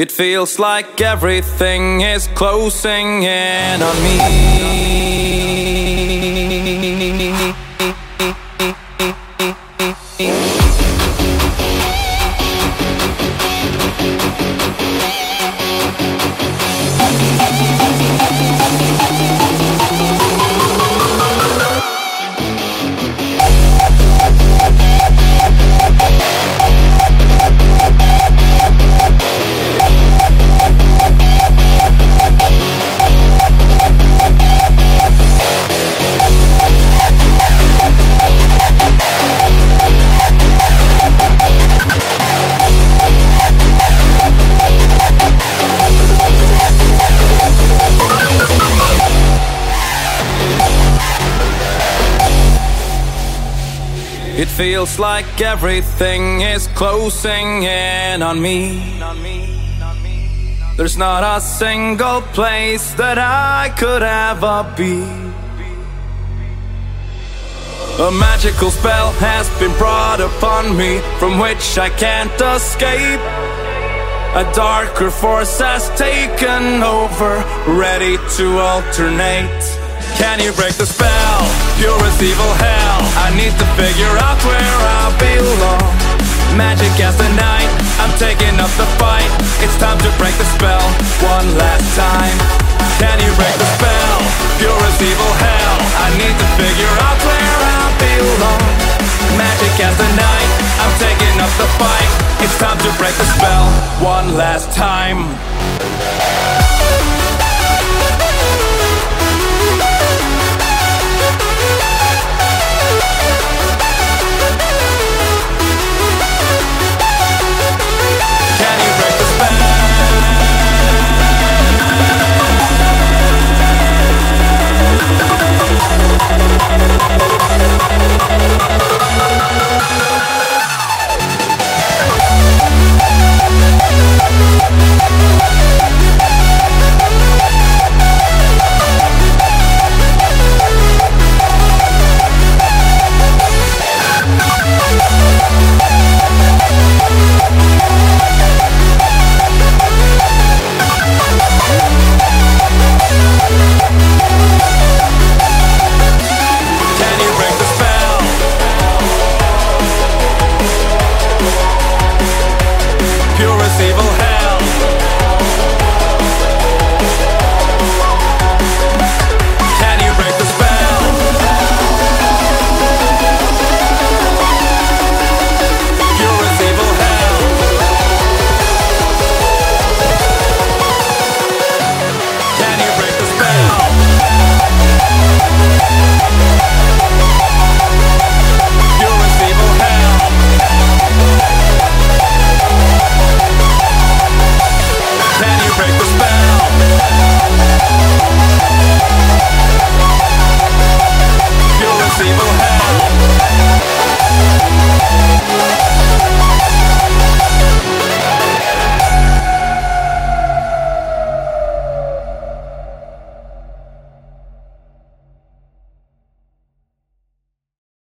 It feels like everything is closing in on me. It feels like everything is closing in on me. There's not a single place that I could ever be. A magical spell has been brought upon me from which I can't escape. A darker force has taken over, ready to alternate. Can you break the spell? Purest evil hell. Need to figure out where I belong. Magic as the night, I'm taking up the fight. It's time to break the spell one last time. Can you break the spell? Purest evil hell. I need to figure out where I belong. Magic as the night, I'm taking up the fight. It's time to break the spell one last time.